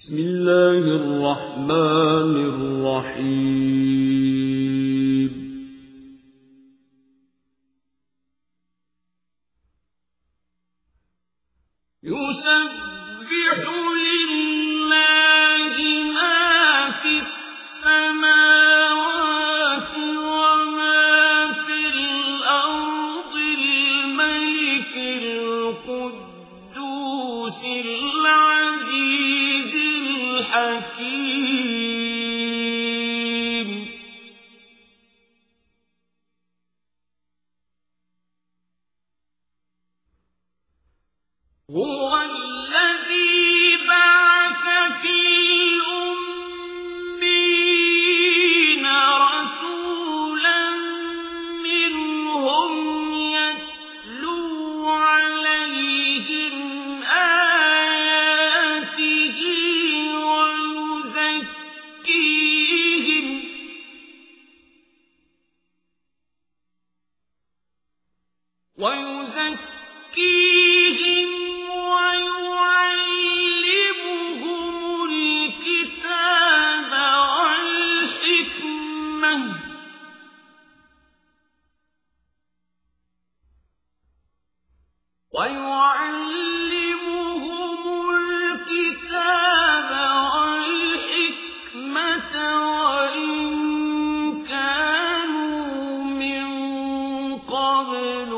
بسم الله الرحمن الرحيم. يسبح لله ويزكيهم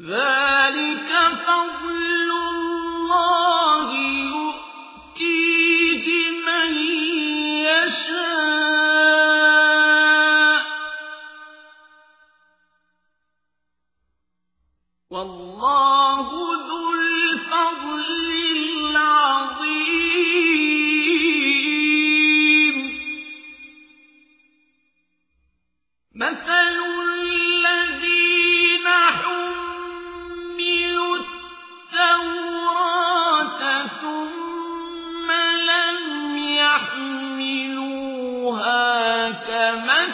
ذلك فضل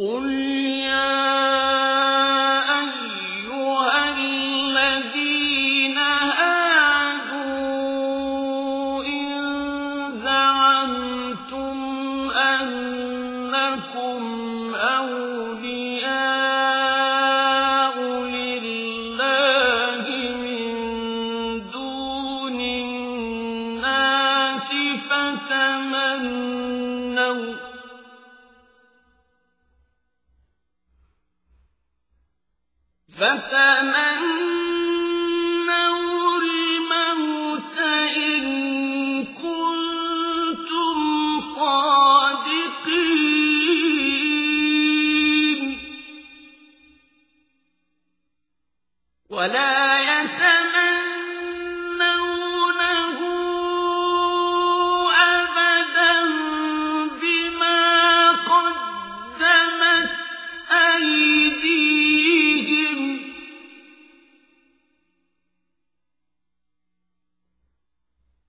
قل يا أيها الذين هادوا إن زعمتم أنكم أولياء لله من دون الناس فتمنوا الموت إن كنتم صادقين ولا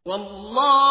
والله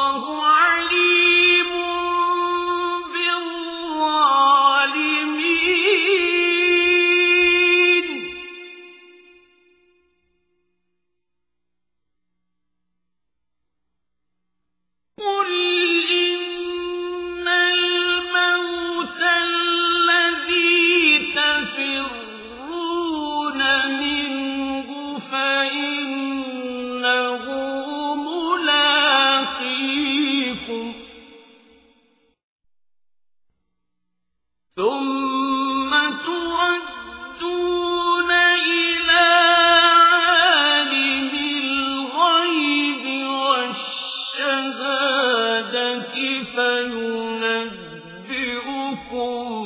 والشهادة فينبئكم